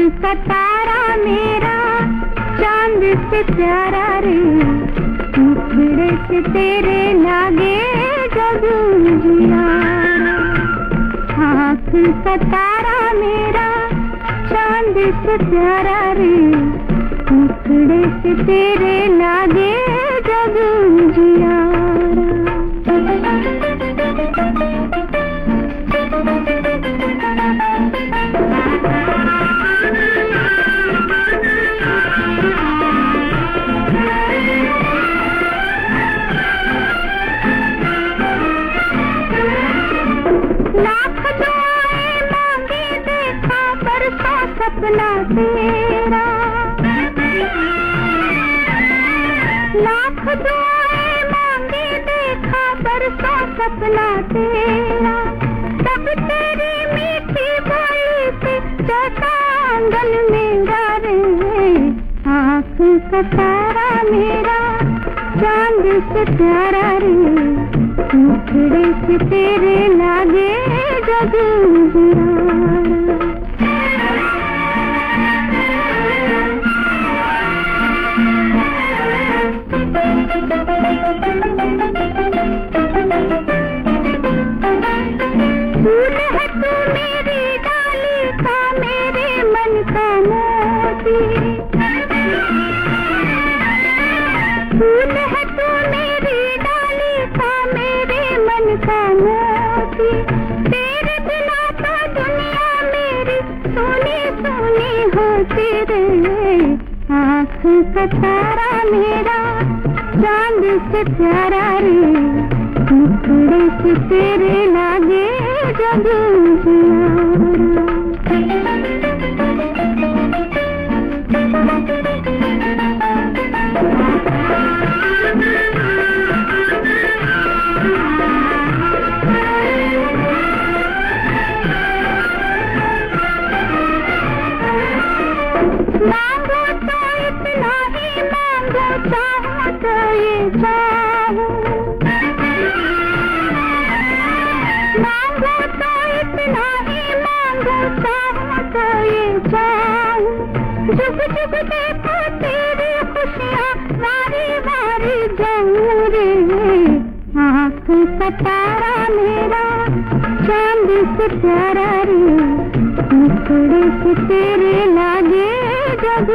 सतारा मेरा, चाँद से प्यारा रे। मुखड़े से तेरे लागे जग जियारा आँख सतारा मेरा, चाँद से प्यारा रे। मुखड़े से तेरे लागे जग जियारा लाख दुआएँ मांगी देखा, बरसा सपना तेरा। लाख दुआएँ मांगी देखा, बरसा सपना तेरा। तब तेरी मीठी बोली से आँगन मेरा रे। आँख का तारा मेरा, चाँद से प्यारा रे। मुखड़े से तेरे लागे जग फूल सोनी सोने होती रे आँख का तारा मेरा, चाँद से प्यारा रे। मुखड़े से तेरे लागे जग देखो तेरी खुशियाँ, वारी वारी जाऊँ रे मेरा, चाँद से प्यारा रे। मुखड़े से तेरे लागे जग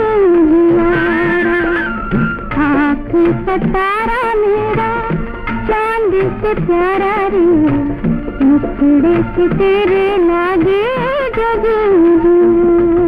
आँख का तारा मेरा, चाँद से प्यारा रे। मुखड़े से तेरे लागे जग